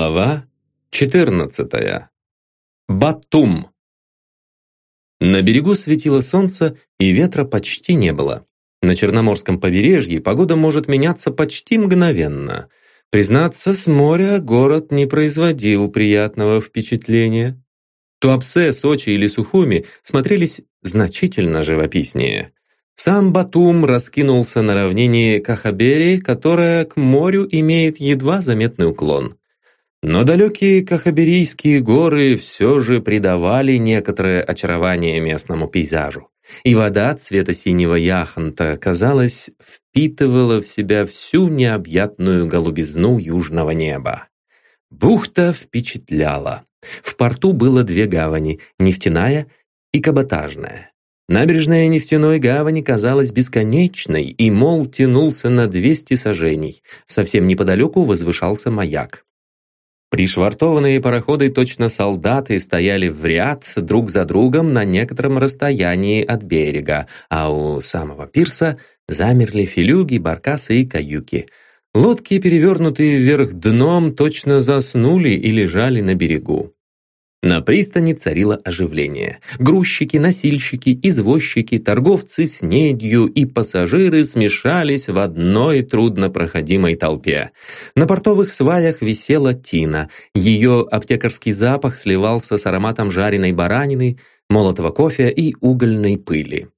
Глава 14. Батум. На берегу светило солнце, и ветра почти не было. На Черноморском побережье погода может меняться почти мгновенно. Признаться, с моря город не производил приятного впечатления. Туапсе, Сочи или Сухуми смотрелись значительно живописнее. Сам Батум раскинулся на равнине Кахабери, которая к морю имеет едва заметный уклон. Но далекие Кахаберийские горы все же придавали некоторое очарование местному пейзажу. И вода цвета синего яхонта, казалось, впитывала в себя всю необъятную голубизну южного неба. Бухта впечатляла. В порту было две гавани – нефтяная и каботажная. Набережная нефтяной гавани казалась бесконечной, и мол тянулся на 200 сажений. Совсем неподалеку возвышался маяк. Пришвартованные пароходы точно солдаты стояли в ряд друг за другом на некотором расстоянии от берега, а у самого пирса замерли филюги, баркасы и каюки. Лодки, перевернутые вверх дном, точно заснули и лежали на берегу. На пристани царило оживление. Грузчики, носильщики, извозчики, торговцы с недью и пассажиры смешались в одной труднопроходимой толпе. На портовых сваях висела тина. Ее аптекарский запах сливался с ароматом жареной баранины, молотого кофе и угольной пыли.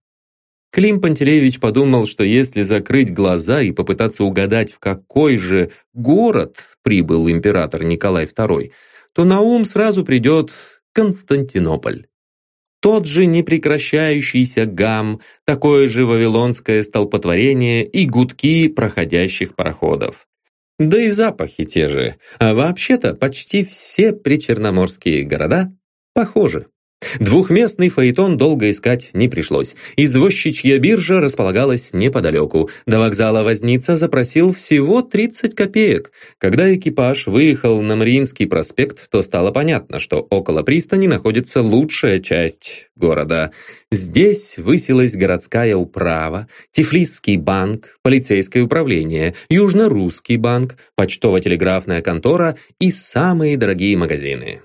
Клим Пантелеевич подумал, что если закрыть глаза и попытаться угадать, в какой же город прибыл император Николай II, то на ум сразу придет Константинополь. Тот же непрекращающийся гам, такое же вавилонское столпотворение и гудки проходящих пароходов. Да и запахи те же, а вообще-то почти все причерноморские города похожи. Двухместный фаэтон долго искать не пришлось. Извозчичья биржа располагалась неподалеку. До вокзала Возница запросил всего 30 копеек. Когда экипаж выехал на Мариинский проспект, то стало понятно, что около пристани находится лучшая часть города. Здесь высилась городская управа, Тифлисский банк, полицейское управление, Южно-Русский банк, почтово-телеграфная контора и самые дорогие магазины.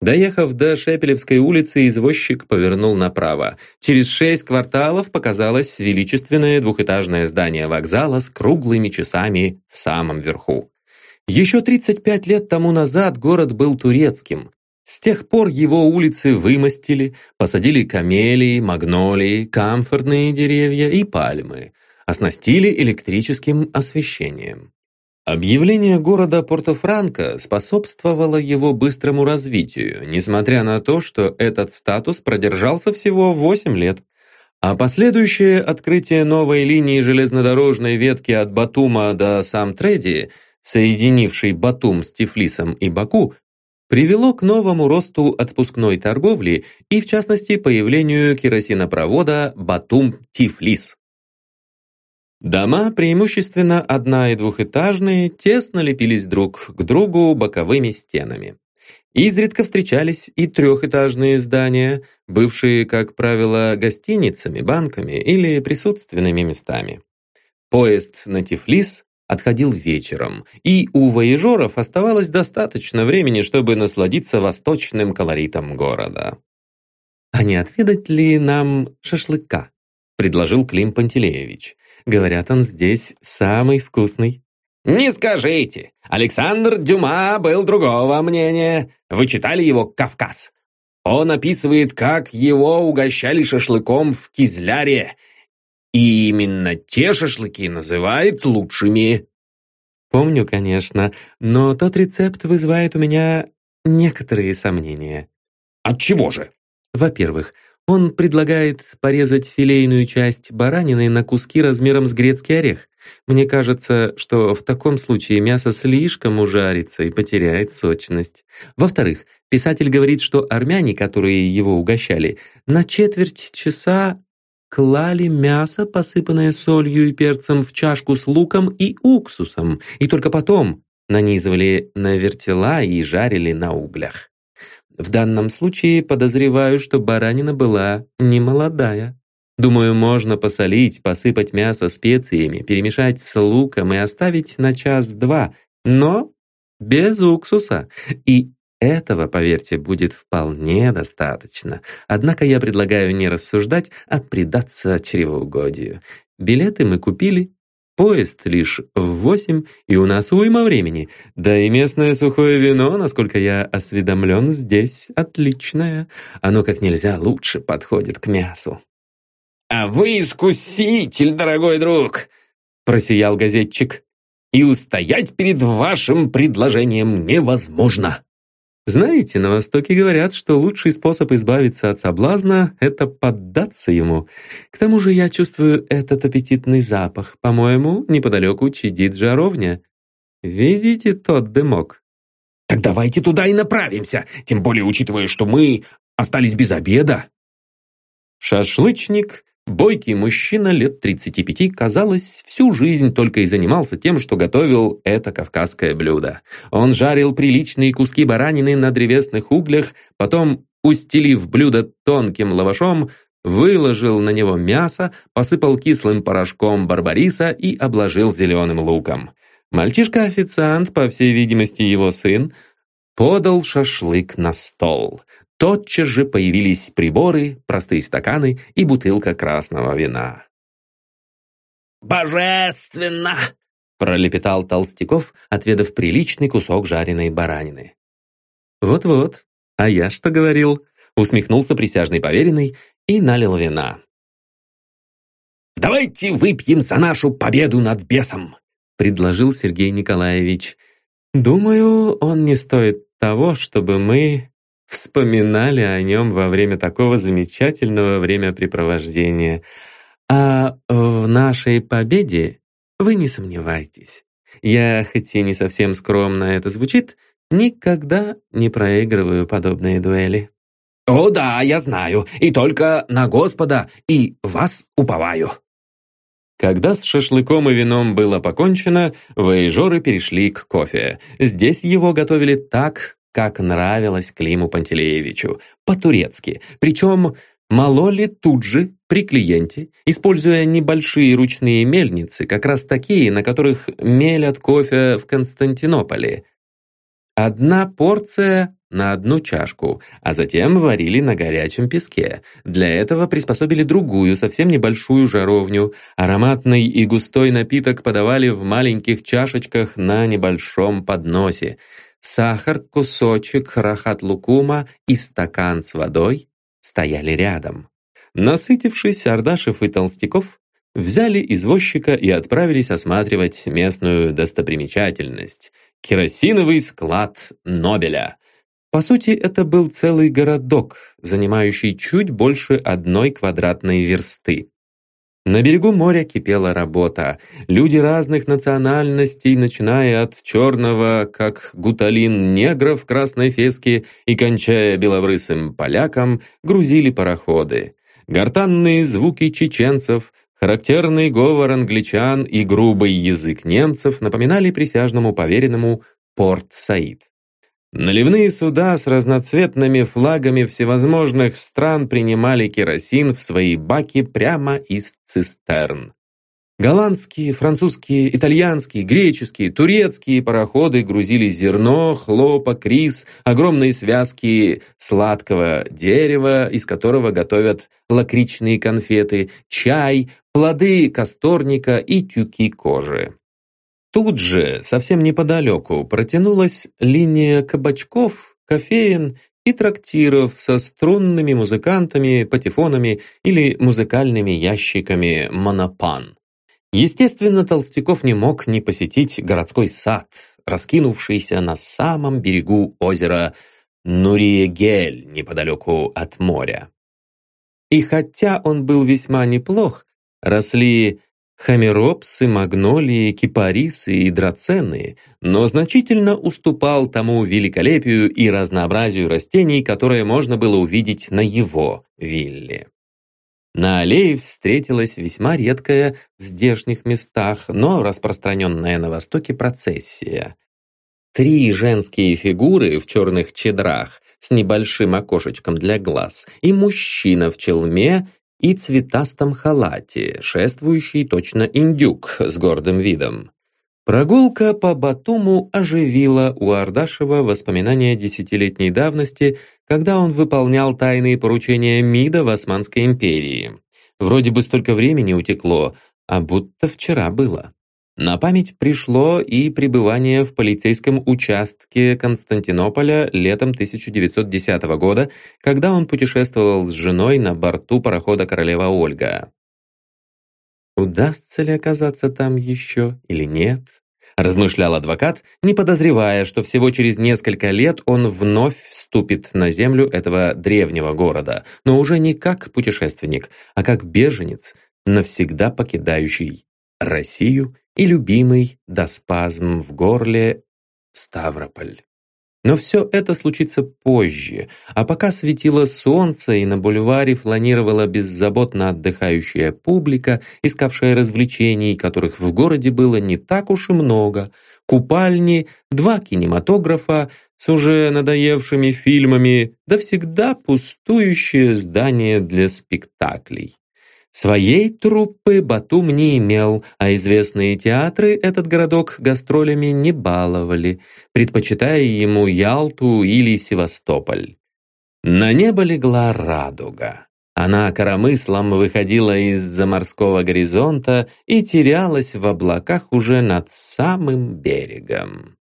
Доехав до Шепелевской улицы, извозчик повернул направо. Через шесть кварталов показалось величественное двухэтажное здание вокзала с круглыми часами в самом верху. Еще 35 лет тому назад город был турецким. С тех пор его улицы вымостили, посадили камелии, магнолии, камфорные деревья и пальмы, оснастили электрическим освещением. Объявление города Порто-Франко способствовало его быстрому развитию, несмотря на то, что этот статус продержался всего 8 лет. А последующее открытие новой линии железнодорожной ветки от Батума до Самтреди, соединившей Батум с Тифлисом и Баку, привело к новому росту отпускной торговли и, в частности, появлению керосинопровода Батум-Тифлис. Дома, преимущественно одна- и двухэтажные, тесно лепились друг к другу боковыми стенами. Изредка встречались и трехэтажные здания, бывшие, как правило, гостиницами, банками или присутственными местами. Поезд на Тифлис отходил вечером, и у воежоров оставалось достаточно времени, чтобы насладиться восточным колоритом города. «А не отведать ли нам шашлыка?» — предложил Клим Пантелеевич. Говорят, он здесь самый вкусный». «Не скажите! Александр Дюма был другого мнения. Вы читали его «Кавказ»? Он описывает, как его угощали шашлыком в Кизляре. И именно те шашлыки называют лучшими. Помню, конечно, но тот рецепт вызывает у меня некоторые сомнения. От чего же? Во-первых, он предлагает порезать филейную часть баранины на куски размером с грецкий орех. Мне кажется, что в таком случае мясо слишком ужарится и потеряет сочность. Во-вторых, писатель говорит, что армяне, которые его угощали, на четверть часа клали мясо, посыпанное солью и перцем, в чашку с луком и уксусом, и только потом нанизывали на вертела и жарили на углях. В данном случае подозреваю, что баранина была не молодая. Думаю, можно посолить, посыпать мясо специями, перемешать с луком и оставить на час-два. Но без уксуса. И этого, поверьте, будет вполне достаточно. Однако я предлагаю не рассуждать, а предаться чревоугодию. Билеты мы купили, поезд лишь в восемь, и у нас уйма времени. Да и местное сухое вино, насколько я осведомлен, здесь отличное. Оно как нельзя лучше подходит к мясу. «А вы искуситель, дорогой друг!» — просиял газетчик. «И устоять перед вашим предложением невозможно!» Знаете, на Востоке говорят, что лучший способ избавиться от соблазна — это поддаться ему. К тому же я чувствую этот аппетитный запах. По-моему, неподалеку чадит жаровня. Видите тот дымок? Так давайте туда и направимся, тем более учитывая, что мы остались без обеда. Шашлычник Бойкий мужчина лет 35, казалось, всю жизнь только и занимался тем, что готовил это кавказское блюдо. Он жарил приличные куски баранины на древесных углях, потом, устелив блюдо тонким лавашом, выложил на него мясо, посыпал кислым порошком барбариса и обложил зеленым луком. Мальчишка-официант, по всей видимости его сын, подал шашлык на стол. Тотчас же появились приборы, простые стаканы и бутылка красного вина. «Божественно!» — пролепетал Толстяков, отведав приличный кусок жареной баранины. «Вот-вот, а я что говорил?» — усмехнулся присяжный поверенный и налил вина. «Давайте выпьем за нашу победу над бесом!» — предложил Сергей Николаевич. «Думаю, он не стоит того, чтобы мы вспоминали о нем во время такого замечательного времяпрепровождения. А в нашей победе вы не сомневайтесь. Я, хоть и не совсем скромно это звучит, никогда не проигрываю подобные дуэли. «О да, я знаю, и только на Господа и вас уповаю». Когда с шашлыком и вином было покончено, воежоры перешли к кофе. Здесь его готовили так, как нравилось Климу Пантелеевичу, по-турецки, причем мололи тут же, при клиенте, используя небольшие ручные мельницы, как раз такие, на которых мелят кофе в Константинополе. Одна порция на одну чашку, а затем варили на горячем песке. Для этого приспособили другую, совсем небольшую жаровню. Ароматный и густой напиток подавали в маленьких чашечках на небольшом подносе сахар, кусочек рахат-лукума и стакан с водой стояли рядом. Насытившись, Ардашев и Толстяков взяли извозчика и отправились осматривать местную достопримечательность – керосиновый склад Нобеля. По сути, это был целый городок, занимающий чуть больше одной квадратной версты. На берегу моря кипела работа. Люди разных национальностей, начиная от черного, как гуталин, негра в красной феске и кончая белобрысым полякам, грузили пароходы. Гортанные звуки чеченцев, характерный говор англичан и грубый язык немцев напоминали присяжному поверенному Порт-Саид. Наливные суда с разноцветными флагами всевозможных стран принимали керосин в свои баки прямо из цистерн. Голландские, французские, итальянские, греческие, турецкие пароходы грузили зерно, хлопок, рис, огромные связки сладкого дерева, из которого готовят лакричные конфеты, чай, плоды касторника и тюки кожи. Тут же, совсем неподалеку, протянулась линия кабачков, кофеин и трактиров со струнными музыкантами, патефонами или музыкальными ящиками монопан. Естественно, Толстяков не мог не посетить городской сад, раскинувшийся на самом берегу озера Нуриегель, неподалеку от моря. И хотя он был весьма неплох, росли Хамеропсы, магнолии, кипарисы и драцены, но значительно уступал тому великолепию и разнообразию растений, которое можно было увидеть на его вилле. На аллее встретилась весьма редкая в здешних местах, но распространенная на Востоке процессия. Три женские фигуры в черных чедрах с небольшим окошечком для глаз и мужчина в челме и цветастом халате, шествующий точно индюк с гордым видом. Прогулка по Батуму оживила у Ардашева воспоминания десятилетней давности, когда он выполнял тайные поручения МИДа в Османской империи. Вроде бы столько времени утекло, а будто вчера было. На память пришло и пребывание в полицейском участке Константинополя летом 1910 года, когда он путешествовал с женой на борту парохода «Королева Ольга». Удастся ли оказаться там еще или нет? размышлял адвокат, не подозревая, что всего через несколько лет он вновь вступит на землю этого древнего города, но уже не как путешественник, а как беженец, навсегда покидающий Россию и любимый до спазм в горле Ставрополь. Но все это случится позже, а пока светило солнце и на бульваре фланировала беззаботно отдыхающая публика, искавшая развлечений, которых в городе было не так уж и много, купальни, два кинематографа с уже надоевшими фильмами, да всегда пустующее здание для спектаклей. Своей труппы Батум не имел, а известные театры этот городок гастролями не баловали, предпочитая ему Ялту или Севастополь. На небо легла радуга. Она коромыслом выходила из-за морского горизонта и терялась в облаках уже над самым берегом.